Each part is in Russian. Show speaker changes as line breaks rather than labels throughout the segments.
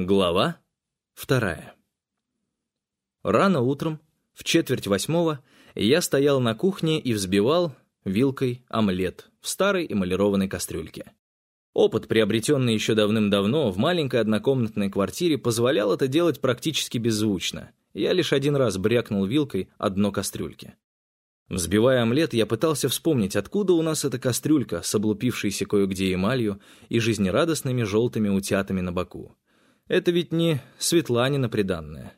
Глава вторая. Рано утром, в четверть восьмого, я стоял на кухне и взбивал вилкой омлет в старой эмалированной кастрюльке. Опыт, приобретенный еще давным-давно в маленькой однокомнатной квартире, позволял это делать практически беззвучно. Я лишь один раз брякнул вилкой о дно кастрюльки. Взбивая омлет, я пытался вспомнить, откуда у нас эта кастрюлька с облупившейся кое-где эмалью и жизнерадостными желтыми утятами на боку. Это ведь не Светланина приданная.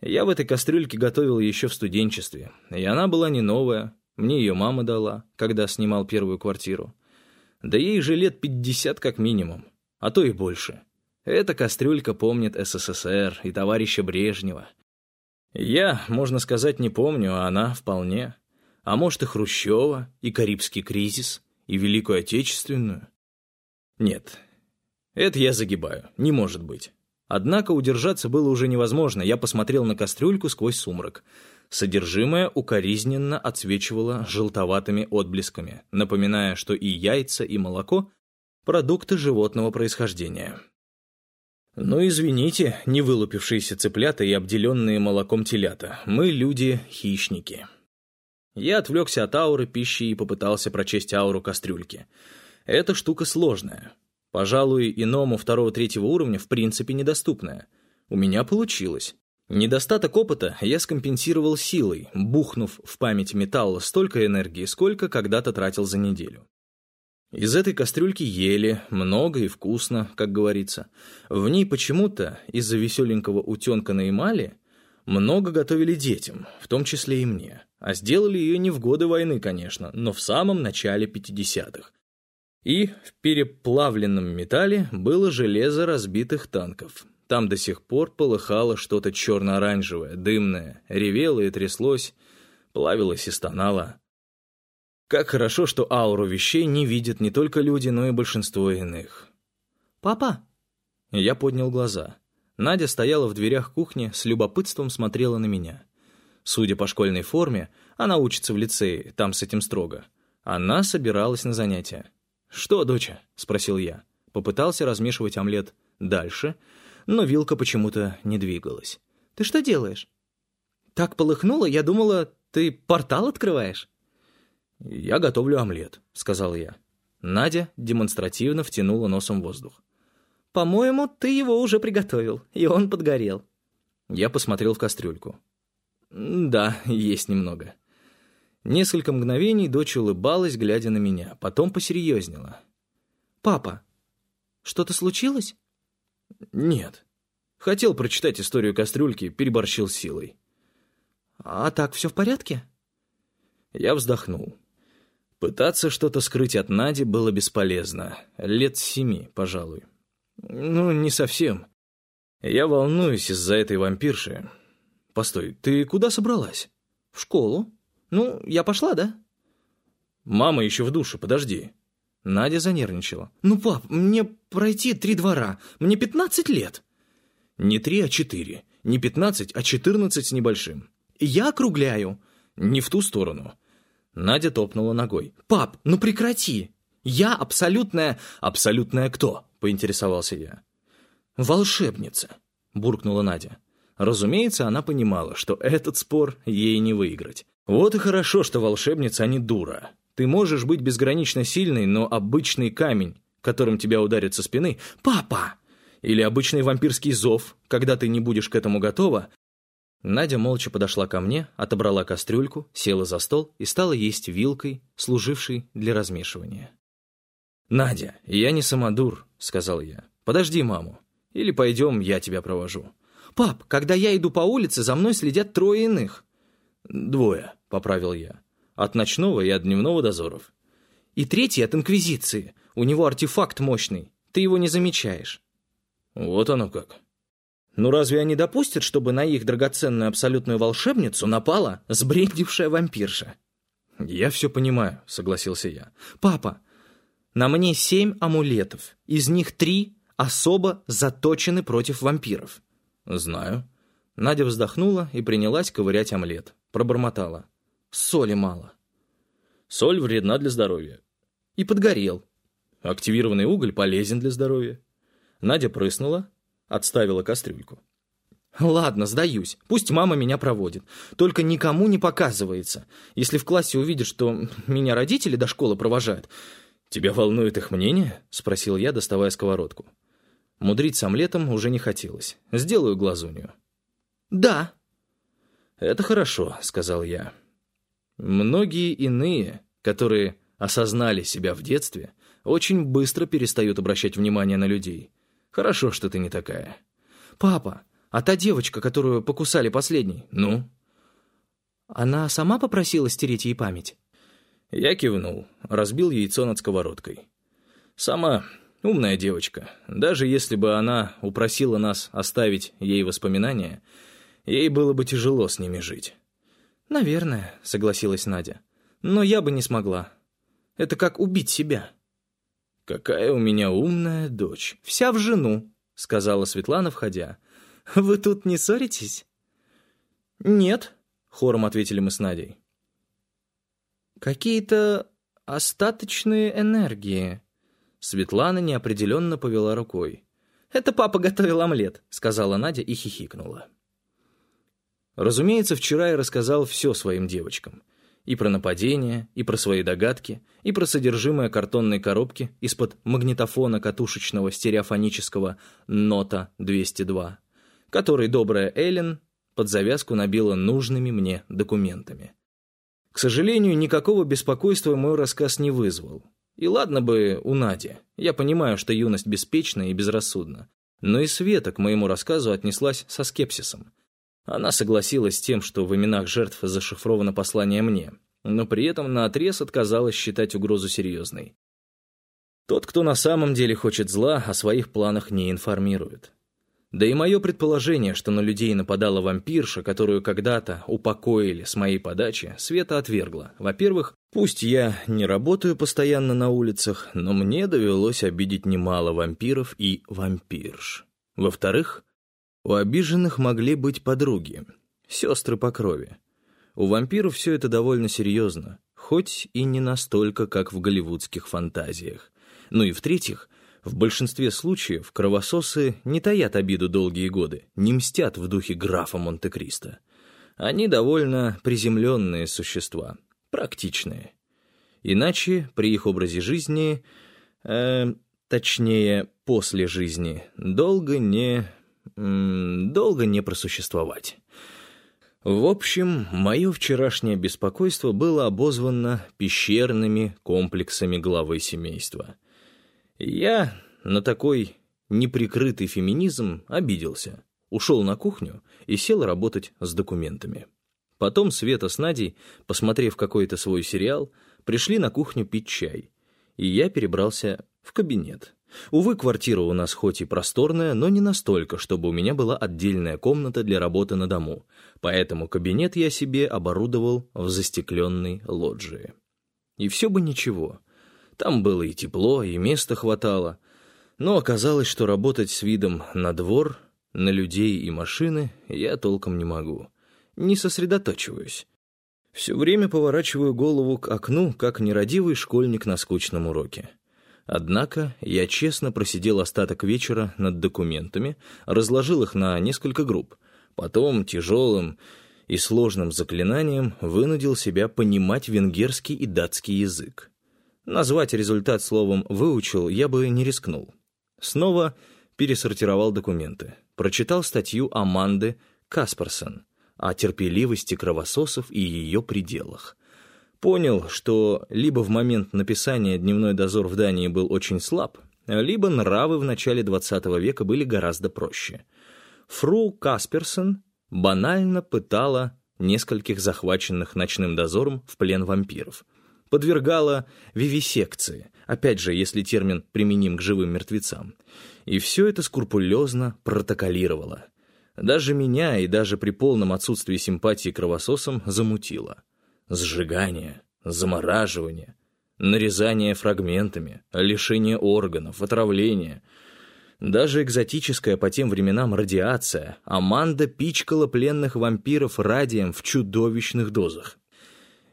Я в этой кастрюльке готовил еще в студенчестве, и она была не новая, мне ее мама дала, когда снимал первую квартиру. Да ей же лет пятьдесят как минимум, а то и больше. Эта кастрюлька помнит СССР и товарища Брежнева. Я, можно сказать, не помню, а она вполне. А может и Хрущева, и Карибский кризис, и Великую Отечественную. Нет, это я загибаю, не может быть. Однако удержаться было уже невозможно, я посмотрел на кастрюльку сквозь сумрак. Содержимое укоризненно отсвечивало желтоватыми отблесками, напоминая, что и яйца, и молоко — продукты животного происхождения. Ну, извините, не вылупившиеся цыплята и обделенные молоком телята. Мы люди — хищники. Я отвлекся от ауры пищи и попытался прочесть ауру кастрюльки. Эта штука сложная. Пожалуй, иному второго-третьего уровня в принципе недоступная. У меня получилось. Недостаток опыта я скомпенсировал силой, бухнув в память металла столько энергии, сколько когда-то тратил за неделю. Из этой кастрюльки ели, много и вкусно, как говорится. В ней почему-то, из-за веселенького утенка на эмали, много готовили детям, в том числе и мне. А сделали ее не в годы войны, конечно, но в самом начале 50-х, и в переплавленном металле было железо разбитых танков. Там до сих пор полыхало что-то черно-оранжевое, дымное, ревело и тряслось, плавилось и стонало. Как хорошо, что ауру вещей не видят не только люди, но и большинство иных. «Папа!» Я поднял глаза. Надя стояла в дверях кухни, с любопытством смотрела на меня. Судя по школьной форме, она учится в лицее, там с этим строго. Она собиралась на занятия. «Что, доча?» — спросил я. Попытался размешивать омлет дальше, но вилка почему-то не двигалась. «Ты что делаешь?» «Так полыхнуло, я думала, ты портал открываешь». «Я готовлю омлет», — сказал я. Надя демонстративно втянула носом воздух. «По-моему, ты его уже приготовил, и он подгорел». Я посмотрел в кастрюльку. «Да, есть немного». Несколько мгновений дочь улыбалась, глядя на меня, потом посерьезнела. «Папа, что-то случилось?» «Нет. Хотел прочитать историю кастрюльки, переборщил силой». «А так все в порядке?» Я вздохнул. Пытаться что-то скрыть от Нади было бесполезно. Лет семи, пожалуй. Ну, не совсем. Я волнуюсь из-за этой вампирши. Постой, ты куда собралась? В школу. «Ну, я пошла, да?» «Мама еще в душе, подожди». Надя занервничала. «Ну, пап, мне пройти три двора. Мне пятнадцать лет». «Не три, а четыре. Не пятнадцать, а четырнадцать с небольшим». «Я округляю». «Не в ту сторону». Надя топнула ногой. «Пап, ну прекрати! Я абсолютная...» «Абсолютная кто?» — поинтересовался я. «Волшебница», — буркнула Надя. Разумеется, она понимала, что этот спор ей не выиграть. Вот и хорошо, что волшебница, а не дура. Ты можешь быть безгранично сильной, но обычный камень, которым тебя ударят со спины, «Папа!» Или обычный вампирский зов, когда ты не будешь к этому готова. Надя молча подошла ко мне, отобрала кастрюльку, села за стол и стала есть вилкой, служившей для размешивания. «Надя, я не самодур», — сказал я. «Подожди маму. Или пойдем, я тебя провожу». «Пап, когда я иду по улице, за мной следят трое иных». «Двое», — поправил я. «От ночного и от дневного дозоров». «И третий от Инквизиции. У него артефакт мощный. Ты его не замечаешь». «Вот оно как». «Ну разве они допустят, чтобы на их драгоценную абсолютную волшебницу напала сбрендившая вампирша?» «Я все понимаю», — согласился я. «Папа, на мне семь амулетов. Из них три особо заточены против вампиров». «Знаю». Надя вздохнула и принялась ковырять омлет. Пробормотала. Соли мало. Соль вредна для здоровья. И подгорел. Активированный уголь полезен для здоровья. Надя прыснула, отставила кастрюльку. «Ладно, сдаюсь. Пусть мама меня проводит. Только никому не показывается. Если в классе увидят, что меня родители до школы провожают...» «Тебя волнует их мнение?» — спросил я, доставая сковородку. Мудрить с омлетом уже не хотелось. Сделаю глазунью. «Да». «Это хорошо», — сказал я. Многие иные, которые осознали себя в детстве, очень быстро перестают обращать внимание на людей. Хорошо, что ты не такая. «Папа, а та девочка, которую покусали последней, ну?» «Она сама попросила стереть ей память?» Я кивнул, разбил яйцо над сковородкой. Сама умная девочка. Даже если бы она упросила нас оставить ей воспоминания, ей было бы тяжело с ними жить.
«Наверное», — согласилась Надя. «Но я бы не смогла. Это как убить себя».
«Какая у меня умная дочь.
Вся в жену», — сказала Светлана, входя. «Вы тут не ссоритесь?»
«Нет», — хором ответили мы с Надей.
«Какие-то остаточные энергии».
Светлана неопределенно повела рукой.
«Это папа готовил омлет», — сказала Надя и хихикнула.
Разумеется, вчера я рассказал все своим девочкам. И про нападение, и про свои догадки, и про содержимое картонной коробки из-под магнитофона катушечного стереофонического «Нота 202», который добрая Эллен под завязку набила нужными мне документами. К сожалению, никакого беспокойства мой рассказ не вызвал. И ладно бы у Нади. Я понимаю, что юность беспечна и безрассудна. Но и Света к моему рассказу отнеслась со скепсисом. Она согласилась с тем, что в именах жертв зашифровано послание мне, но при этом наотрез отказалась считать угрозу серьезной. Тот, кто на самом деле хочет зла, о своих планах не информирует. Да и мое предположение, что на людей нападала вампирша, которую когда-то упокоили с моей подачи, Света отвергла. Во-первых, пусть я не работаю постоянно на улицах, но мне довелось обидеть немало вампиров и вампирш. Во-вторых, у обиженных могли быть подруги, сестры по крови. У вампиров все это довольно серьезно, хоть и не настолько, как в голливудских фантазиях. Ну и в-третьих, в большинстве случаев кровососы не таят обиду долгие годы, не мстят в духе графа Монте-Кристо. Они довольно приземленные существа, практичные. Иначе при их образе жизни, э, точнее, после жизни, долго не долго не просуществовать. В общем, мое вчерашнее беспокойство было обозвано пещерными комплексами главы семейства. Я на такой неприкрытый феминизм обиделся, ушел на кухню и сел работать с документами. Потом Света с Надей, посмотрев какой-то свой сериал, пришли на кухню пить чай, и я перебрался в кабинет. Увы, квартира у нас хоть и просторная, но не настолько, чтобы у меня была отдельная комната для работы на дому, поэтому кабинет я себе оборудовал в застекленной лоджии. И все бы ничего. Там было и тепло, и места хватало. Но оказалось, что работать с видом на двор, на людей и машины я толком не могу. Не сосредоточиваюсь. Все время поворачиваю голову к окну, как нерадивый школьник на скучном уроке. Однако я честно просидел остаток вечера над документами, разложил их на несколько групп. Потом тяжелым и сложным заклинанием вынудил себя понимать венгерский и датский язык. Назвать результат словом «выучил» я бы не рискнул. Снова пересортировал документы. Прочитал статью Аманды Касперсон о терпеливости кровососов и ее пределах. Понял, что либо в момент написания «Дневной дозор» в Дании был очень слаб, либо нравы в начале XX века были гораздо проще. Фру Касперсон банально пытала нескольких захваченных ночным дозором в плен вампиров. Подвергала вивисекции, опять же, если термин применим к живым мертвецам. И все это скрупулезно протоколировала. Даже меня и даже при полном отсутствии симпатии кровососам замутило сжигание, замораживание, нарезание фрагментами, лишение органов, отравление. Даже экзотическая по тем временам радиация, Аманда пичкала пленных вампиров радием в чудовищных дозах.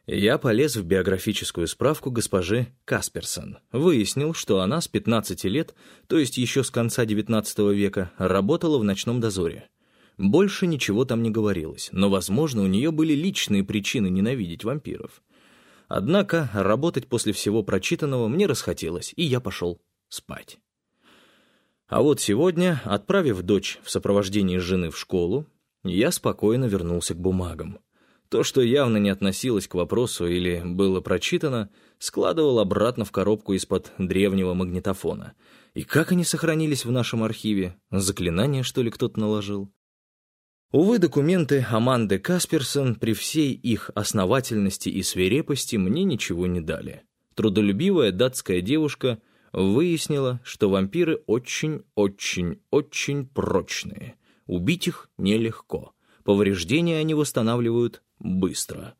Я полез в биографическую справку госпожи Касперсон. Выяснил, что она с 15 лет, то есть еще с конца XIX века, работала в ночном дозоре. Больше ничего там не говорилось, но, возможно, у нее были личные причины ненавидеть вампиров. Однако работать после всего прочитанного мне расхотелось, и я пошел спать. А вот сегодня, отправив дочь в сопровождении жены в школу, я спокойно вернулся к бумагам. То, что явно не относилось к вопросу или было прочитано, складывал обратно в коробку из-под древнего магнитофона. И как они сохранились в нашем архиве? Заклинание, что ли, кто-то наложил? Увы, документы Аманды Касперсон при всей их основательности и свирепости мне ничего не дали. Трудолюбивая датская девушка выяснила, что вампиры очень-очень-очень прочные. Убить их нелегко. Повреждения они восстанавливают быстро.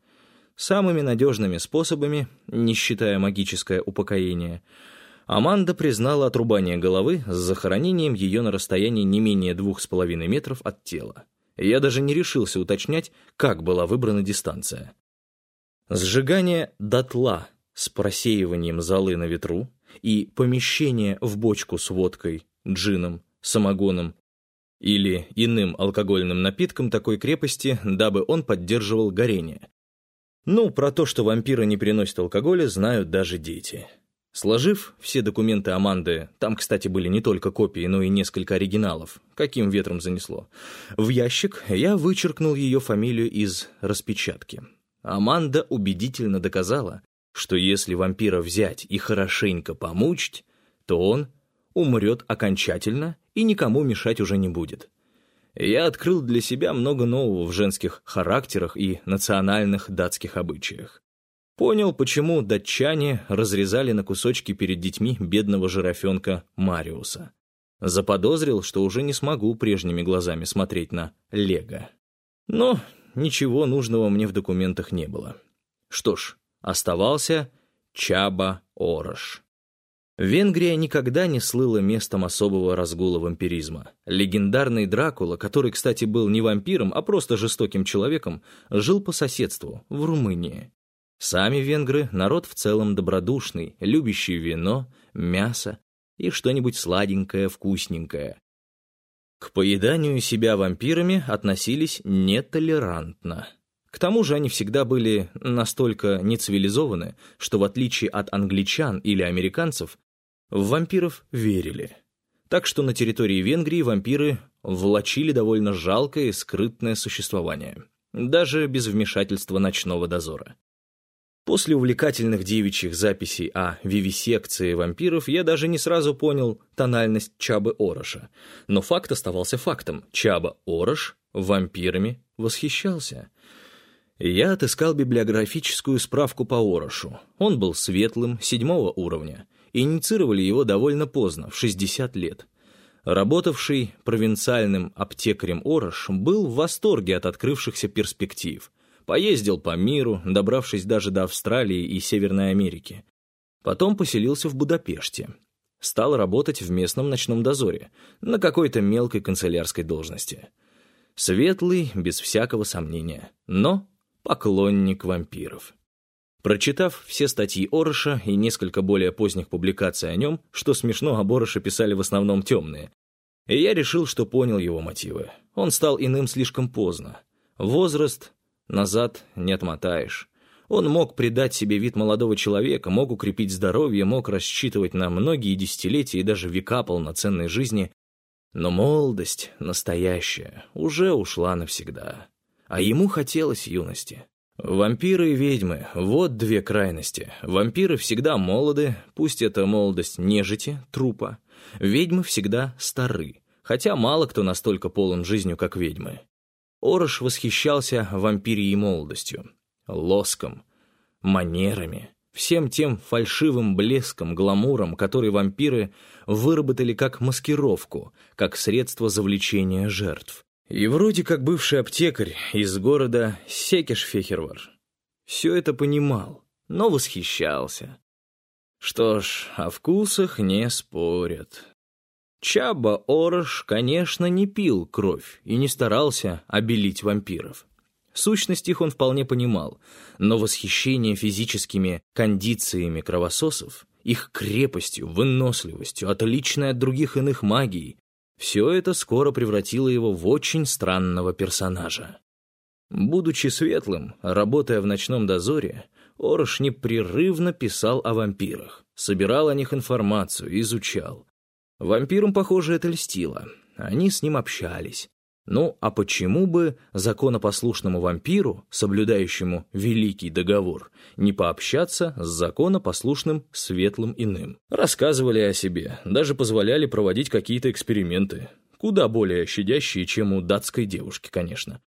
Самыми надежными способами, не считая магическое упокоение, Аманда признала отрубание головы с захоронением ее на расстоянии не менее двух с половиной метров от тела. Я даже не решился уточнять, как была выбрана дистанция. Сжигание дотла с просеиванием золы на ветру и помещение в бочку с водкой, джином, самогоном или иным алкогольным напитком такой крепости, дабы он поддерживал горение. Ну, про то, что вампиры не переносят алкоголя, знают даже дети. Сложив все документы Аманды, там, кстати, были не только копии, но и несколько оригиналов, каким ветром занесло, в ящик я вычеркнул ее фамилию из распечатки. Аманда убедительно доказала, что если вампира взять и хорошенько помучить, то он умрет окончательно и никому мешать уже не будет. Я открыл для себя много нового в женских характерах и национальных датских обычаях. Понял, почему датчане разрезали на кусочки перед детьми бедного жирафенка Мариуса. Заподозрил, что уже не смогу прежними глазами смотреть на Лего. Но ничего нужного мне в документах не было. Что ж, оставался Чаба Орош. Венгрия никогда не слыла местом особого разгула вампиризма. Легендарный Дракула, который, кстати, был не вампиром, а просто жестоким человеком, жил по соседству, в Румынии. Сами венгры — народ в целом добродушный, любящий вино, мясо и что-нибудь сладенькое, вкусненькое. К поеданию себя вампирами относились нетолерантно. К тому же они всегда были настолько нецивилизованы, что в отличие от англичан или американцев, в вампиров верили. Так что на территории Венгрии вампиры влачили довольно жалкое и скрытное существование, даже без вмешательства ночного дозора. После увлекательных девичьих записей о вивисекции вампиров я даже не сразу понял тональность Чабы Ороша. Но факт оставался фактом. Чаба Орош вампирами восхищался. Я отыскал библиографическую справку по Орошу. Он был светлым, седьмого уровня, инициировали его довольно поздно, в 60 лет. Работавший провинциальным аптекарем Орош был в восторге от открывшихся перспектив. Поездил по миру, добравшись даже до Австралии и Северной Америки. Потом поселился в Будапеште. Стал работать в местном ночном дозоре, на какой-то мелкой канцелярской должности. Светлый, без всякого сомнения, но поклонник вампиров. Прочитав все статьи Ороша и несколько более поздних публикаций о нем, что смешно, об Ороше писали в основном темные, и я решил, что понял его мотивы. Он стал иным слишком поздно. Возраст назад не отмотаешь. Он мог придать себе вид молодого человека, мог укрепить здоровье, мог рассчитывать на многие десятилетия и даже века полноценной жизни. Но молодость, настоящая, уже ушла навсегда. А ему хотелось юности. Вампиры и ведьмы — вот две крайности. Вампиры всегда молоды, пусть это молодость нежити, трупа. Ведьмы всегда стары, хотя мало кто настолько полон жизнью, как ведьмы. Орош восхищался вампирией молодостью, лоском, манерами, всем тем фальшивым блеском, гламуром, который вампиры выработали как маскировку, как средство завлечения жертв. И вроде как бывший аптекарь из города Секешфехервар. Все это понимал, но восхищался. Что ж, о вкусах не спорят. Чаба Орош, конечно, не пил кровь и не старался обелить вампиров. Сущность их он вполне понимал, но восхищение физическими кондициями кровососов, их крепостью, выносливостью, отличной от других иных магий, все это скоро превратило его в очень странного персонажа. Будучи светлым, работая в ночном дозоре, Орош непрерывно писал о вампирах, собирал о них информацию, изучал. Вампирам, похоже, это льстило. Они с ним общались. Ну, а почему бы законопослушному вампиру, соблюдающему Великий Договор, не пообщаться с законопослушным светлым иным? Рассказывали о себе, даже позволяли проводить какие-то эксперименты. Куда более щадящие, чем у датской девушки, конечно.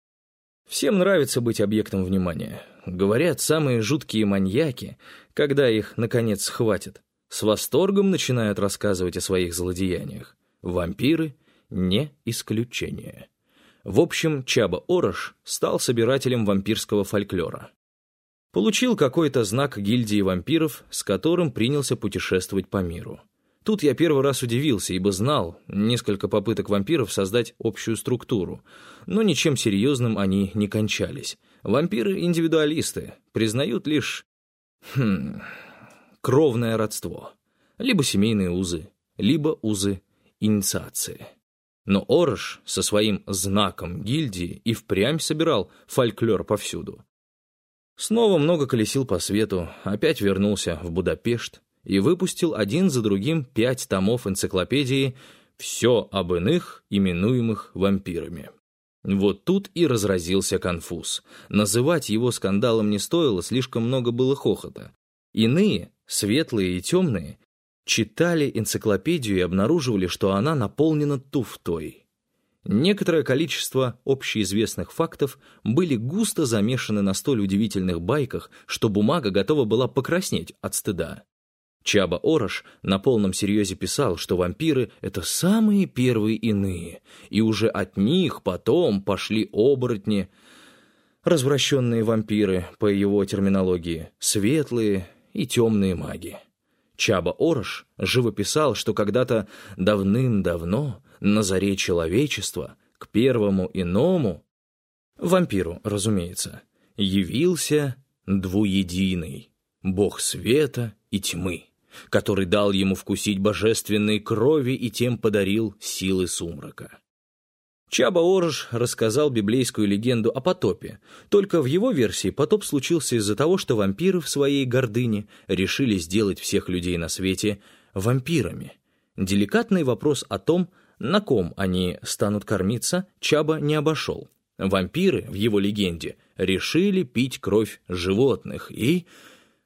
Всем нравится быть объектом внимания. Говорят, самые жуткие маньяки, когда их, наконец, схватят, с восторгом начинают рассказывать о своих злодеяниях. Вампиры — не исключение. В общем, Чаба Орош стал собирателем вампирского фольклора. Получил какой-то знак гильдии вампиров, с которым принялся путешествовать по миру. Тут я первый раз удивился, ибо знал несколько попыток вампиров создать общую структуру, но ничем серьезным они не кончались. Вампиры — индивидуалисты, признают лишь... Хм... кровное родство. Либо семейные узы, либо узы инициации. Но Орош со своим знаком гильдии и впрямь собирал фольклор повсюду. Снова много колесил по свету, опять вернулся в Будапешт, и выпустил один за другим пять томов энциклопедии «Все об иных, именуемых вампирами». Вот тут и разразился конфуз. Называть его скандалом не стоило, слишком много было хохота. Иные, светлые и темные, читали энциклопедию и обнаруживали, что она наполнена туфтой. Некоторое количество общеизвестных фактов были густо замешаны на столь удивительных байках, что бумага готова была покраснеть от стыда. Чаба Орош на полном серьезе писал, что вампиры — это самые первые иные, и уже от них потом пошли оборотни, развращенные вампиры, по его терминологии, светлые и темные маги. Чаба Орош живописал, что когда-то давным-давно, на заре человечества, к первому иному, вампиру, разумеется, явился двуединый, бог света и тьмы который дал ему вкусить божественной крови и тем подарил силы сумрака. Чаба Орж рассказал библейскую легенду о потопе, только в его версии потоп случился из-за того, что вампиры в своей гордыне решили сделать всех людей на свете вампирами. Деликатный вопрос о том, на ком они станут кормиться, Чаба не обошел. Вампиры, в его легенде, решили пить кровь животных и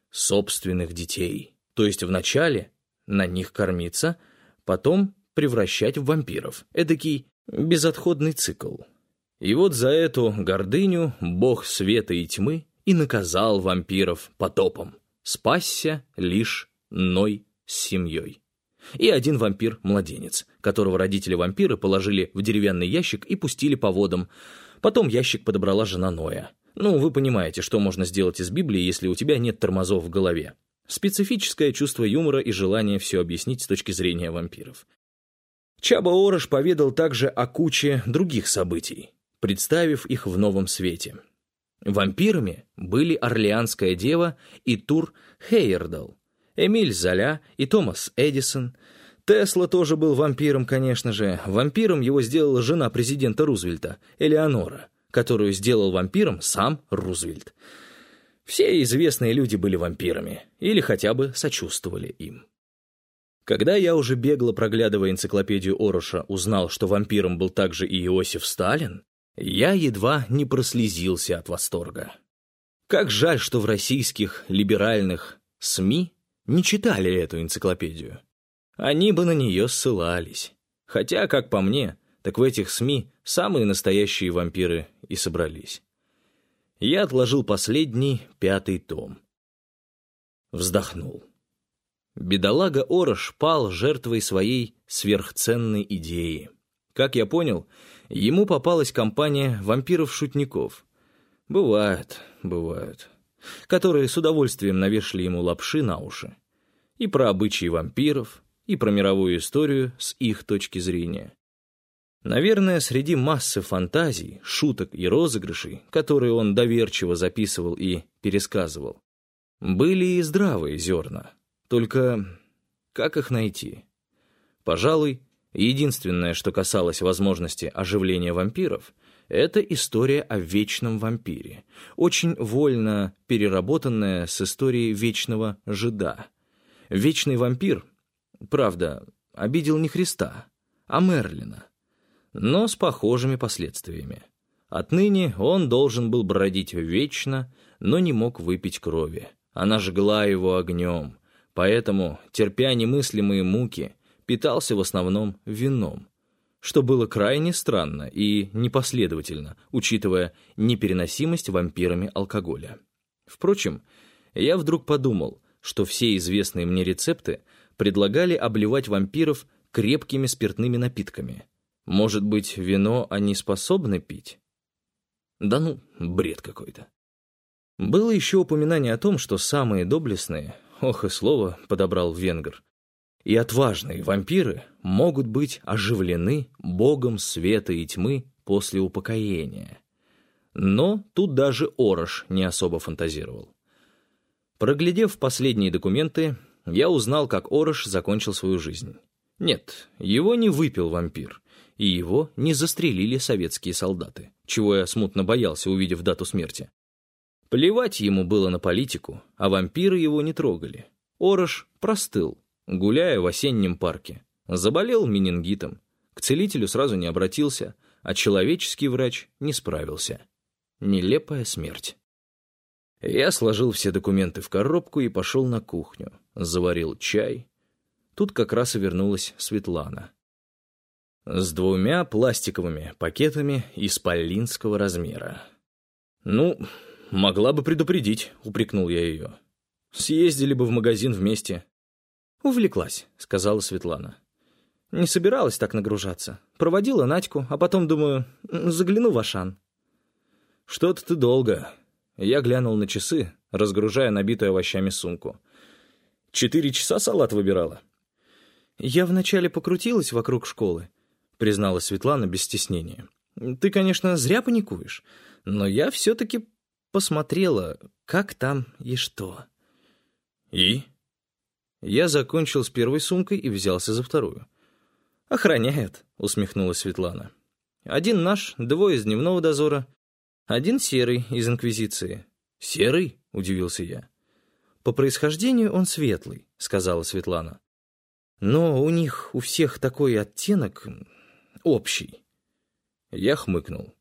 собственных детей. То есть вначале на них кормиться, потом превращать в вампиров. Эдакий безотходный цикл. И вот за эту гордыню бог света и тьмы и наказал вампиров потопом. Спасся лишь Ной с семьей. И один вампир-младенец, которого родители вампира положили в деревянный ящик и пустили по водам. Потом ящик подобрала жена Ноя. Ну, вы понимаете, что можно сделать из Библии, если у тебя нет тормозов в голове. Специфическое чувство юмора и желание все объяснить с точки зрения вампиров. Чаба Орош поведал также о куче других событий, представив их в новом свете. Вампирами были Орлеанская дева и Тур Хейердал, Эмиль Золя и Томас Эдисон. Тесла тоже был вампиром, конечно же. Вампиром его сделала жена президента Рузвельта, Элеонора, которую сделал вампиром сам Рузвельт. Все известные люди были вампирами, или хотя бы сочувствовали им. Когда я уже бегло проглядывая энциклопедию Ороша узнал, что вампиром был также и Иосиф Сталин, я едва не прослезился от восторга. Как жаль, что в российских либеральных СМИ не читали эту энциклопедию. Они бы на нее ссылались. Хотя, как по мне, так в этих СМИ самые настоящие вампиры и собрались. Я отложил последний, пятый том. Вздохнул. Бедолага Орош пал жертвой своей сверхценной идеи. Как я понял, ему попалась компания вампиров-шутников. Бывает, бывают. Которые с удовольствием навешали ему лапши на уши. И про обычаи вампиров, и про мировую историю с их точки зрения. Наверное, среди массы фантазий, шуток и розыгрышей, которые он доверчиво записывал и пересказывал, были и здравые зерна. Только как их найти? Пожалуй, единственное, что касалось возможности оживления вампиров, это история о вечном вампире, очень вольно переработанная с историей вечного жида. Вечный вампир, правда, обидел не Христа, а Мерлина но с похожими последствиями. Отныне он должен был бродить вечно, но не мог выпить крови. Она жгла его огнем, поэтому, терпя немыслимые муки, питался в основном вином, что было крайне странно и непоследовательно, учитывая непереносимость вампирами алкоголя. Впрочем, я вдруг подумал, что все известные мне рецепты предлагали обливать вампиров крепкими спиртными напитками — может быть, вино они способны пить? Да ну, бред какой-то. Было еще упоминание о том, что самые доблестные, ох и слово подобрал венгер, и отважные вампиры могут быть оживлены богом света и тьмы после упокоения. Но тут даже Орош не особо фантазировал. Проглядев последние документы, я узнал, как Орош закончил свою жизнь. Нет, его не выпил вампир и его не застрелили советские солдаты, чего я смутно боялся, увидев дату смерти. Плевать ему было на политику, а вампиры его не трогали. Орош простыл, гуляя в осеннем парке. Заболел менингитом, к целителю сразу не обратился, а человеческий врач не справился. Нелепая смерть. Я сложил все документы в коробку и пошел на кухню. Заварил чай. Тут как раз и вернулась Светлана с двумя пластиковыми пакетами исполинского размера. «Ну, могла бы предупредить», — упрекнул я ее. «Съездили бы в магазин вместе». «Увлеклась», — сказала Светлана. «Не собиралась так нагружаться. Проводила Надьку, а потом, думаю, загляну в Ашан». «Что-то ты долго». Я глянул на часы, разгружая набитую овощами сумку. «Четыре часа салат выбирала?» Я вначале покрутилась вокруг школы, — призналась Светлана без стеснения. «Ты, конечно, зря паникуешь, но я все-таки посмотрела, как там и что». «И?» Я закончил с первой сумкой и взялся за вторую. «Охраняют», — усмехнулась Светлана. «Один наш, двое из дневного дозора, один серый из Инквизиции». «Серый?» — удивился я. «По происхождению он светлый», — сказала Светлана. «Но у них у всех такой оттенок, общий. Я хмыкнул.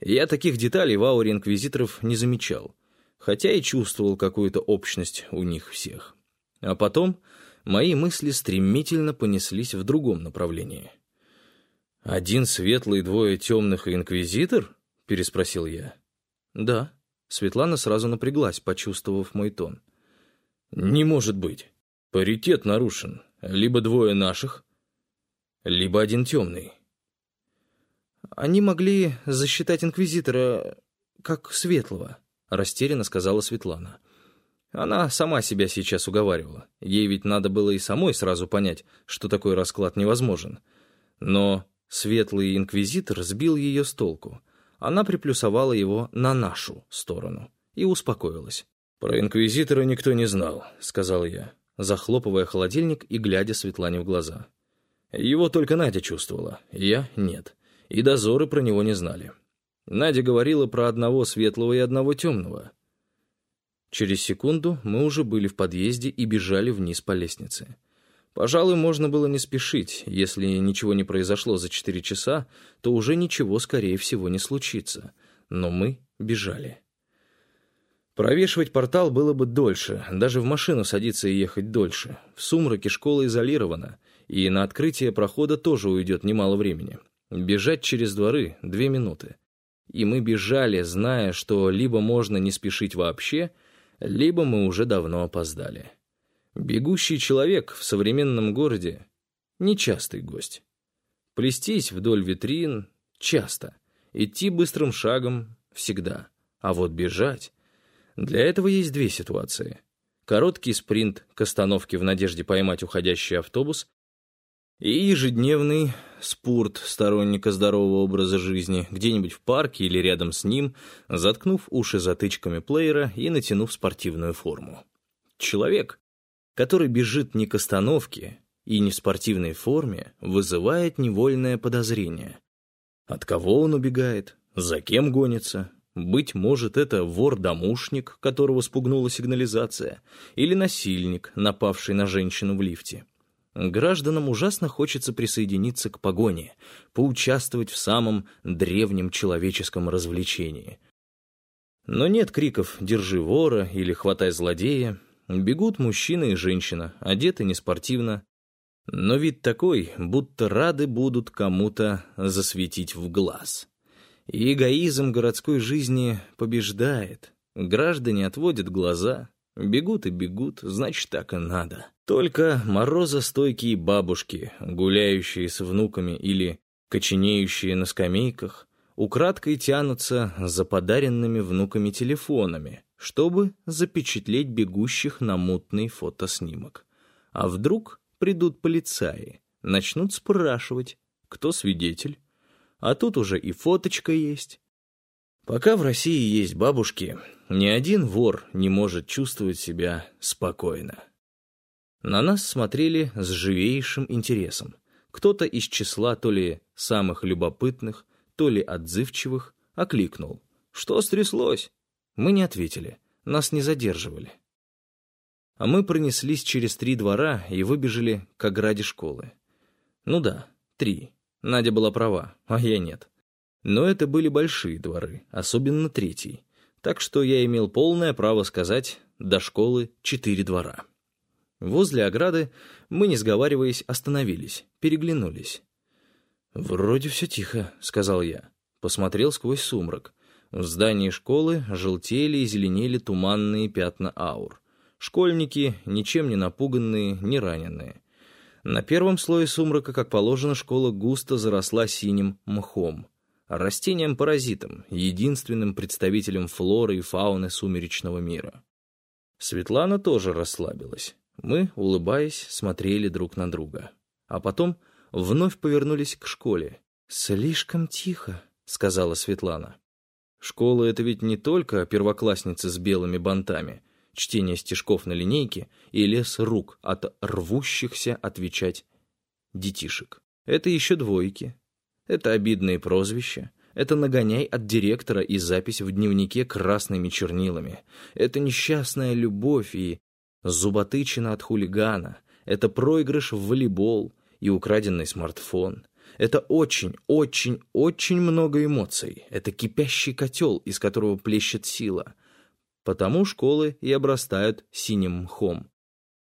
Я таких деталей в ауре инквизиторов не замечал, хотя и чувствовал какую-то общность у них всех. А потом мои мысли стремительно понеслись в другом направлении. «Один светлый, двое темных и инквизитор?» — переспросил я. «Да». Светлана сразу напряглась, почувствовав мой тон. «Не может быть. Паритет нарушен. Либо двое наших, либо один темный. Они могли засчитать инквизитора как светлого, растерянно сказала Светлана. Она сама себя сейчас уговаривала. Ей ведь надо было и самой сразу понять, что такой расклад невозможен. Но светлый инквизитор сбил ее с толку. Она приплюсовала его на нашу сторону и успокоилась. «Про инквизитора никто не знал», — сказал я, захлопывая холодильник и глядя Светлане в глаза. «Его только Надя чувствовала, я — нет и дозоры про него не знали. Надя говорила про одного светлого и одного темного. Через секунду мы уже были в подъезде и бежали вниз по лестнице. Пожалуй, можно было не спешить. Если ничего не произошло за четыре часа, то уже ничего, скорее всего, не случится. Но мы бежали. Провешивать портал было бы дольше, даже в машину садиться и ехать дольше. В сумраке школа изолирована, и на открытие прохода тоже уйдет немало времени. Бежать через дворы — две минуты. И мы бежали, зная, что либо можно не спешить вообще, либо мы уже давно опоздали. Бегущий человек в современном городе — нечастый гость. Плестись вдоль витрин — часто. Идти быстрым шагом — всегда. А вот бежать... Для этого есть две ситуации. Короткий спринт к остановке в надежде поймать уходящий автобус И ежедневный спорт сторонника здорового образа жизни где-нибудь в парке или рядом с ним, заткнув уши затычками плеера и натянув спортивную форму. Человек, который бежит не к остановке и не в спортивной форме, вызывает невольное подозрение. От кого он убегает? За кем гонится? Быть может, это вор-домушник, которого спугнула сигнализация, или насильник, напавший на женщину в лифте. Гражданам ужасно хочется присоединиться к погоне, поучаствовать в самом древнем человеческом развлечении. Но нет криков «держи вора» или «хватай злодея». Бегут мужчина и женщина, одеты неспортивно. Но вид такой, будто рады будут кому-то засветить в глаз. И эгоизм городской жизни побеждает. Граждане отводят глаза, бегут и бегут, значит, так и надо. Только морозостойкие бабушки, гуляющие с внуками или коченеющие на скамейках, украдкой тянутся за подаренными внуками телефонами, чтобы запечатлеть бегущих на мутный фотоснимок. А вдруг придут полицаи, начнут спрашивать, кто свидетель, а тут уже и фоточка есть. Пока в России есть бабушки, ни один вор не может чувствовать себя спокойно. На нас смотрели с живейшим интересом. Кто-то из числа то ли самых любопытных, то ли отзывчивых окликнул. «Что стряслось?» Мы не ответили, нас не задерживали. А мы пронеслись через три двора и выбежали к ограде школы. Ну да, три. Надя была права, а я нет. Но это были большие дворы, особенно третий. Так что я имел полное право сказать «до школы четыре двора». Возле ограды мы, не сговариваясь, остановились, переглянулись. «Вроде все тихо», — сказал я. Посмотрел сквозь сумрак. В здании школы желтели и зеленели туманные пятна аур. Школьники, ничем не напуганные, не раненые. На первом слое сумрака, как положено, школа густо заросла синим мхом. Растением-паразитом, единственным представителем флоры и фауны сумеречного мира. Светлана тоже расслабилась. Мы, улыбаясь, смотрели друг на друга. А потом вновь повернулись к школе. «Слишком тихо», — сказала Светлана. «Школа — это ведь не только первоклассницы с белыми бантами чтение стишков на линейке и лес рук от рвущихся отвечать детишек. Это еще двойки. Это обидные прозвища. Это нагоняй от директора и запись в дневнике красными чернилами. Это несчастная любовь и зуботычина от хулигана. Это проигрыш в волейбол и украденный смартфон. Это очень, очень, очень много эмоций. Это кипящий котел, из которого плещет сила — Потому школы и обрастают синим мхом.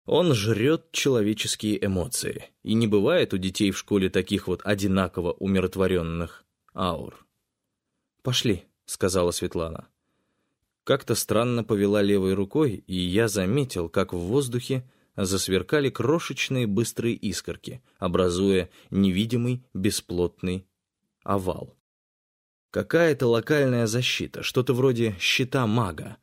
Он жрет человеческие эмоции, и не бывает у детей в школе таких вот одинаково умиротворенных аур. «Пошли», — сказала Светлана. Как-то странно повела левой рукой, и я заметил, как в воздухе засверкали крошечные быстрые искорки, образуя невидимый бесплотный овал. Какая-то локальная защита, что-то вроде щита мага,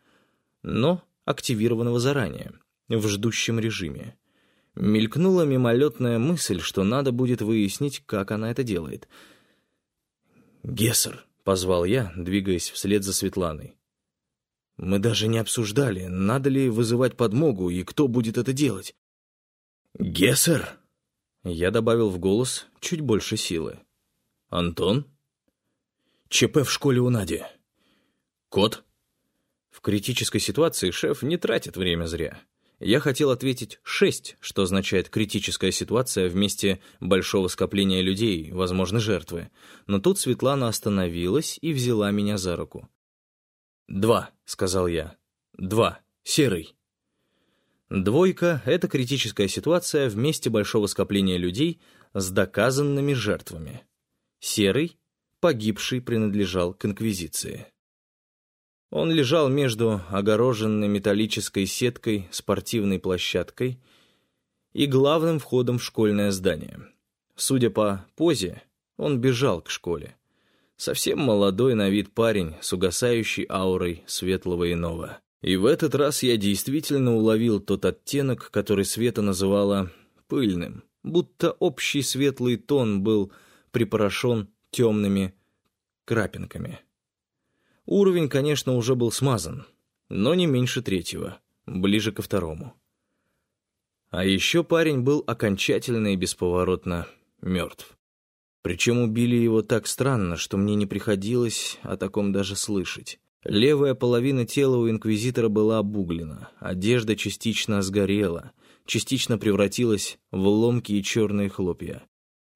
но активированного заранее, в ждущем режиме. Мелькнула мимолетная мысль, что надо будет выяснить, как она это делает. «Гессер», — позвал я, двигаясь вслед за Светланой. «Мы даже не обсуждали, надо ли вызывать подмогу и кто будет это делать». «Гессер?» Я добавил в голос чуть больше силы. «Антон?» «ЧП в школе у Нади». «Кот?» В критической ситуации шеф не тратит время зря. Я хотел ответить «шесть», что означает «критическая ситуация» вместе большого скопления людей, возможно, жертвы. Но тут Светлана остановилась и взяла меня за руку. «Два», — сказал я. «Два. Серый». Двойка — это критическая ситуация вместе большого скопления людей с доказанными жертвами. Серый — погибший принадлежал к Инквизиции. Он лежал между огороженной металлической сеткой спортивной площадкой и главным входом в школьное здание. Судя по позе, он бежал к школе. Совсем молодой на вид парень с угасающей аурой светлого иного. И в этот раз я действительно уловил тот оттенок, который Света называла пыльным, будто общий светлый тон был припорошен темными крапинками. Уровень, конечно, уже был смазан, но не меньше третьего, ближе ко второму. А еще парень был окончательно и бесповоротно мертв. Причем убили его так странно, что мне не приходилось о таком даже слышать. Левая половина тела у инквизитора была обуглена, одежда частично сгорела, частично превратилась в ломкие черные хлопья.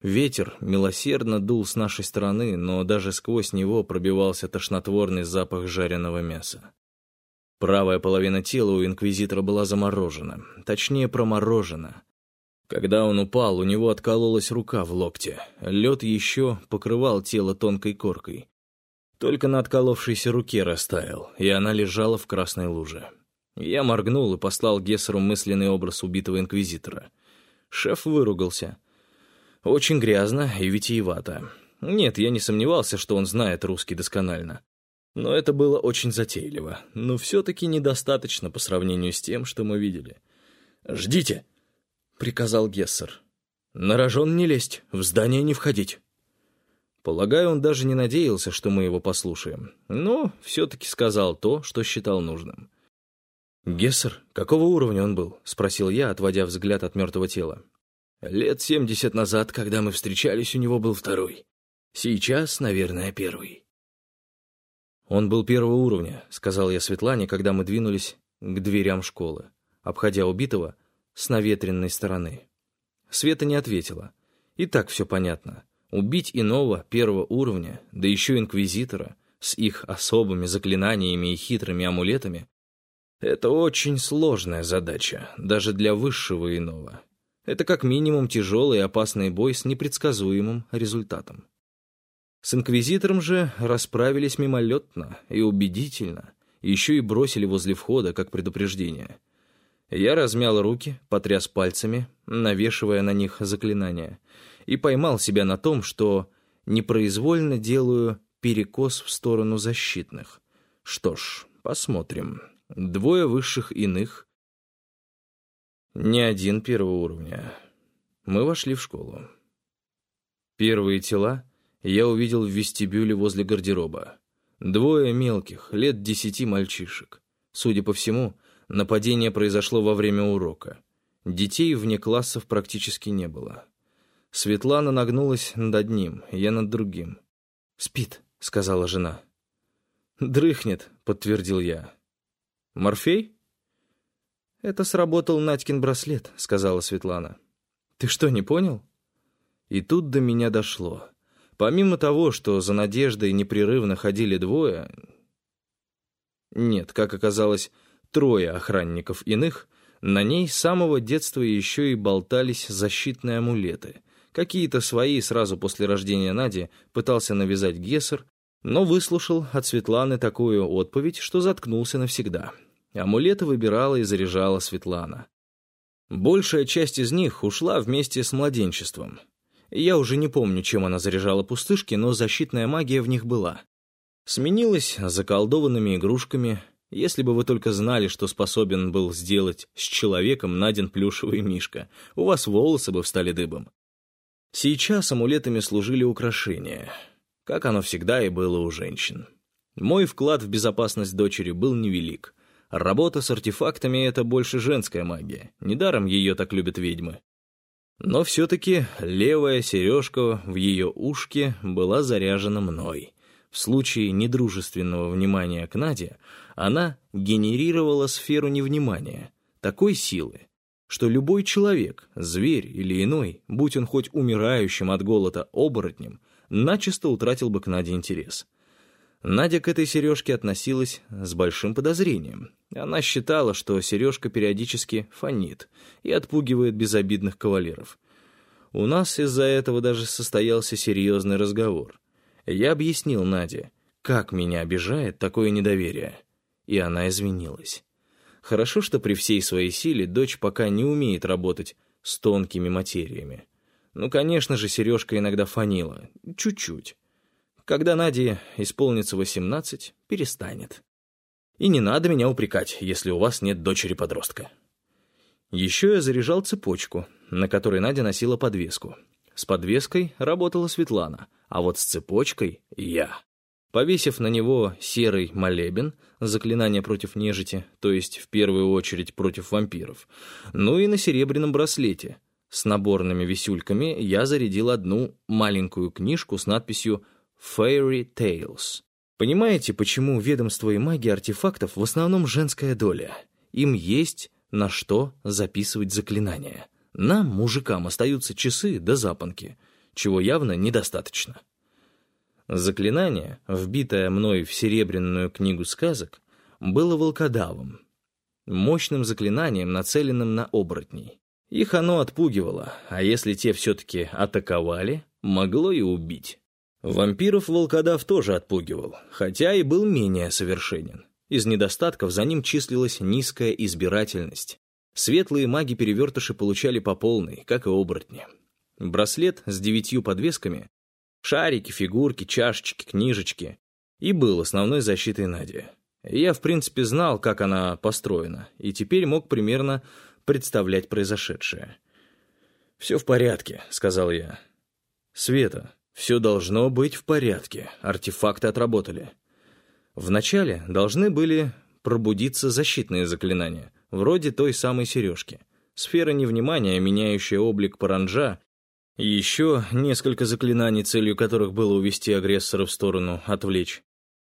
Ветер милосердно дул с нашей стороны, но даже сквозь него пробивался тошнотворный запах жареного мяса. Правая половина тела у инквизитора была заморожена, точнее проморожена. Когда он упал, у него откололась рука в локте. Лед еще покрывал тело тонкой коркой. Только на отколовшейся руке растаял, и она лежала в красной луже. Я моргнул и послал Гессеру мысленный образ убитого инквизитора. Шеф выругался. Очень грязно и витиевато. Нет, я не сомневался, что он знает русский досконально. Но это было очень затейливо, но все-таки недостаточно по сравнению с тем, что мы видели. «Ждите!» — приказал Гессер. «На рожон не лезть, в здание не входить». Полагаю, он даже не надеялся, что мы его послушаем, но все-таки сказал то, что считал нужным. «Гессер, какого уровня он был?» — спросил я, отводя взгляд от мертвого тела. «Лет семьдесят назад, когда мы встречались, у него был второй. Сейчас, наверное, первый». «Он был первого уровня», — сказал я Светлане, когда мы двинулись к дверям школы, обходя убитого с наветренной стороны. Света не ответила. И так все понятно. Убить иного первого уровня, да еще инквизитора, с их особыми заклинаниями и хитрыми амулетами, это очень сложная задача, даже для высшего иного. Это как минимум тяжелый и опасный бой с непредсказуемым результатом. С инквизитором же расправились мимолетно и убедительно, еще и бросили возле входа, как предупреждение. Я размял руки, потряс пальцами, навешивая на них заклинания, и поймал себя на том, что непроизвольно делаю перекос в сторону защитных. Что ж, посмотрим. Двое высших иных, не один первого уровня. Мы вошли в школу. Первые тела — я увидел в вестибюле возле гардероба. Двое мелких, лет десяти мальчишек. Судя по всему, нападение произошло во время урока. Детей вне классов практически не было. Светлана нагнулась над одним, я над другим. «Спит», — сказала жена. «Дрыхнет», — подтвердил я. «Морфей?» «Это сработал Надькин браслет», — сказала Светлана. «Ты что, не понял?» И тут до меня дошло. Помимо того, что за Надеждой непрерывно ходили двое... Нет, как оказалось, трое охранников иных, на ней с самого детства еще и болтались защитные амулеты. Какие-то свои сразу после рождения Нади пытался навязать Гессер, но выслушал от Светланы такую отповедь, что заткнулся навсегда. Амулеты выбирала и заряжала Светлана. Большая часть из них ушла вместе с младенчеством — я уже не помню, чем она заряжала пустышки, но защитная магия в них была. Сменилась заколдованными игрушками. Если бы вы только знали, что способен был сделать с человеком Надин плюшевый мишка, у вас волосы бы встали дыбом. Сейчас амулетами служили украшения, как оно всегда и было у женщин. Мой вклад в безопасность дочери был невелик. Работа с артефактами — это больше женская магия. Недаром ее так любят ведьмы. Но все-таки левая сережка в ее ушке была заряжена мной. В случае недружественного внимания к Наде она генерировала сферу невнимания, такой силы, что любой человек, зверь или иной, будь он хоть умирающим от голода оборотнем, начисто утратил бы к Наде интерес. Надя к этой сережке относилась с большим подозрением. Она считала, что сережка периодически фонит и отпугивает безобидных кавалеров. У нас из-за этого даже состоялся серьезный разговор. Я объяснил Наде, как меня обижает такое недоверие, и она извинилась. Хорошо, что при всей своей силе дочь пока не умеет работать с тонкими материями. Ну, конечно же, сережка иногда фонила, чуть-чуть. Когда Наде исполнится восемнадцать, перестанет. И не надо меня упрекать, если у вас нет дочери-подростка. Еще я заряжал цепочку, на которой Надя носила подвеску. С подвеской работала Светлана, а вот с цепочкой — я. Повесив на него серый молебен, заклинание против нежити, то есть в первую очередь против вампиров, ну и на серебряном браслете. С наборными висюльками я зарядил одну маленькую книжку с надписью «Fairy Tales». Понимаете, почему ведомство и магия артефактов в основном женская доля? Им есть на что записывать заклинания. Нам, мужикам, остаются часы до запонки, чего явно недостаточно. Заклинание, вбитое мной в серебряную книгу сказок, было волкодавом, мощным заклинанием, нацеленным на оборотней. Их оно отпугивало, а если те все-таки атаковали, могло и убить. Вампиров волкодав тоже отпугивал, хотя и был менее совершенен. Из недостатков за ним числилась низкая избирательность. Светлые маги-перевертыши получали по полной, как и оборотни. Браслет с девятью подвесками, шарики, фигурки, чашечки, книжечки и был основной защитой Нади. Я, в принципе, знал, как она построена, и теперь мог примерно представлять произошедшее. «Все в порядке», — сказал я. «Света, все должно быть в порядке, артефакты отработали. Вначале должны были пробудиться защитные заклинания, вроде той самой сережки. Сфера невнимания, меняющая облик паранджа, и еще несколько заклинаний, целью которых было увести агрессора в сторону, отвлечь.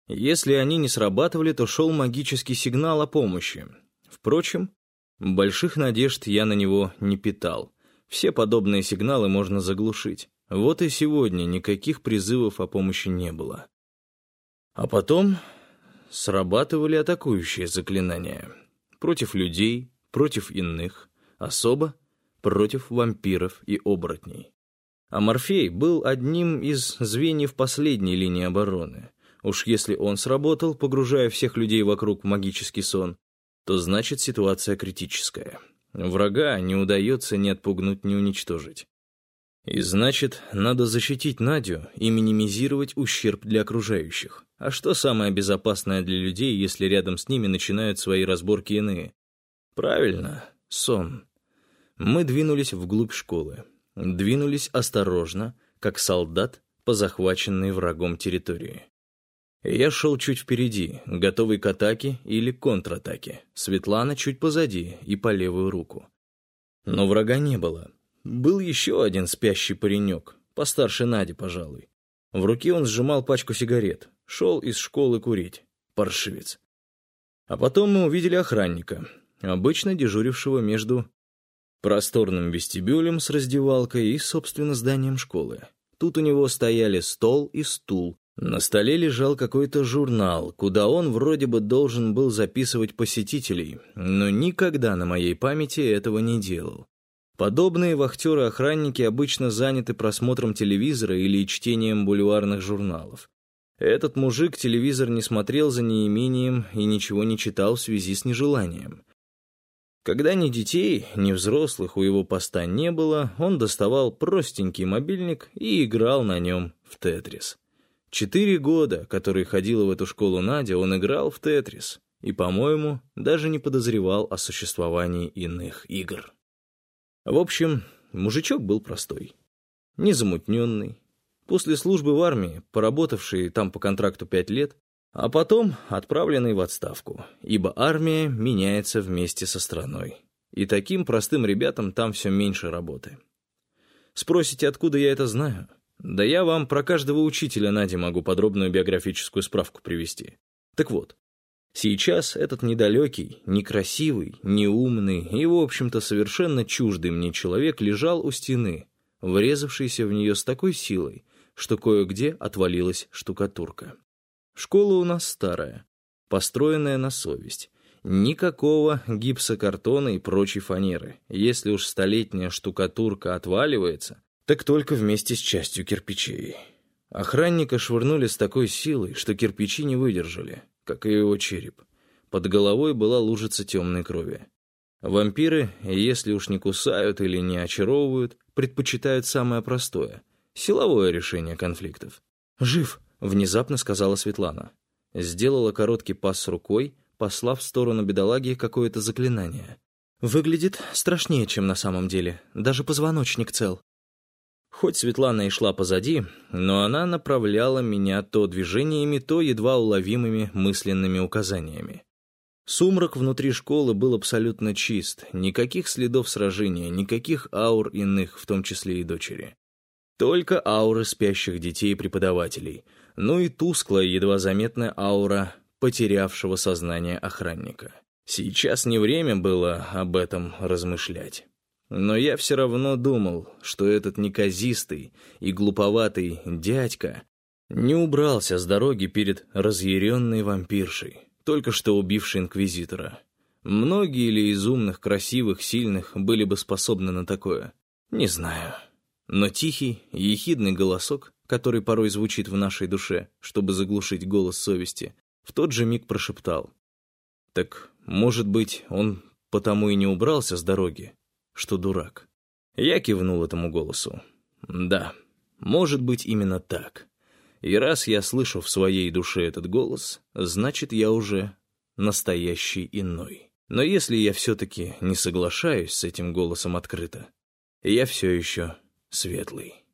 Если они не срабатывали, то шел магический сигнал о помощи. Впрочем, больших надежд я на него не питал. Все подобные сигналы можно заглушить. Вот и сегодня никаких призывов о помощи не было. А потом срабатывали атакующие заклинания. Против людей, против иных, особо против вампиров и оборотней. А Морфей был одним из звеньев последней линии обороны. Уж если он сработал, погружая всех людей вокруг в магический сон, то значит ситуация критическая. Врага не удается ни отпугнуть, ни уничтожить. И значит, надо защитить Надю и минимизировать ущерб для окружающих. А что самое безопасное для людей, если рядом с ними начинают свои разборки иные? Правильно, сон. Мы двинулись вглубь школы. Двинулись осторожно, как солдат по захваченной врагом территории. Я шел чуть впереди, готовый к атаке или контратаке. Светлана чуть позади и по левую руку. Но врага не было. Был еще один спящий паренек, постарше Нади, пожалуй. В руке он сжимал пачку сигарет, шел из школы курить. Паршивец. А потом мы увидели охранника, обычно дежурившего между просторным вестибюлем с раздевалкой и, собственно, зданием школы. Тут у него стояли стол и стул. На столе лежал какой-то журнал, куда он вроде бы должен был записывать посетителей, но никогда на моей памяти этого не делал. Подобные вахтеры-охранники обычно заняты просмотром телевизора или чтением бульварных журналов. Этот мужик телевизор не смотрел за неимением и ничего не читал в связи с нежеланием. Когда ни детей, ни взрослых у его поста не было, он доставал простенький мобильник и играл на нем в «Тетрис». Четыре года, которые ходила в эту школу Надя, он играл в «Тетрис» и, по-моему, даже не подозревал о существовании иных игр. В общем, мужичок был простой. Незамутненный. После службы в армии, поработавший там по контракту пять лет, а потом отправленный в отставку, ибо армия меняется вместе со страной. И таким простым ребятам там все меньше работы. Спросите, откуда я это знаю? Да я вам про каждого учителя Нади могу подробную биографическую справку привести. Так вот, Сейчас этот недалекий, некрасивый, неумный и, в общем-то, совершенно чуждый мне человек лежал у стены, врезавшийся в нее с такой силой, что кое-где отвалилась штукатурка. Школа у нас старая, построенная на совесть. Никакого гипсокартона и прочей фанеры. Если уж столетняя штукатурка отваливается, так только вместе с частью кирпичей. Охранника швырнули с такой силой, что кирпичи не выдержали как и его череп. Под головой была лужица темной крови. Вампиры, если уж не кусают или не очаровывают, предпочитают самое простое — силовое решение конфликтов. «Жив!» — внезапно сказала Светлана. Сделала короткий пас рукой, послав в сторону бедолаги какое-то заклинание.
Выглядит страшнее, чем на самом деле. Даже позвоночник цел.
Хоть Светлана и шла позади, но она направляла меня то движениями, то едва уловимыми мысленными указаниями. Сумрак внутри школы был абсолютно чист, никаких следов сражения, никаких аур иных, в том числе и дочери. Только ауры спящих детей и преподавателей, ну и тусклая, едва заметная аура потерявшего сознание охранника. Сейчас не время было об этом размышлять. Но я все равно думал, что этот неказистый и глуповатый дядька не убрался с дороги перед разъяренной вампиршей, только что убившей инквизитора. Многие ли из умных, красивых, сильных были бы способны на такое? Не знаю. Но тихий, ехидный голосок, который порой звучит в нашей душе, чтобы заглушить голос совести, в тот же миг прошептал. «Так, может быть, он потому и не убрался с дороги, что дурак. Я кивнул этому голосу. Да, может быть именно так. И раз я слышу в своей душе этот голос, значит, я уже настоящий иной. Но если я все-таки не соглашаюсь с этим голосом открыто, я все еще светлый.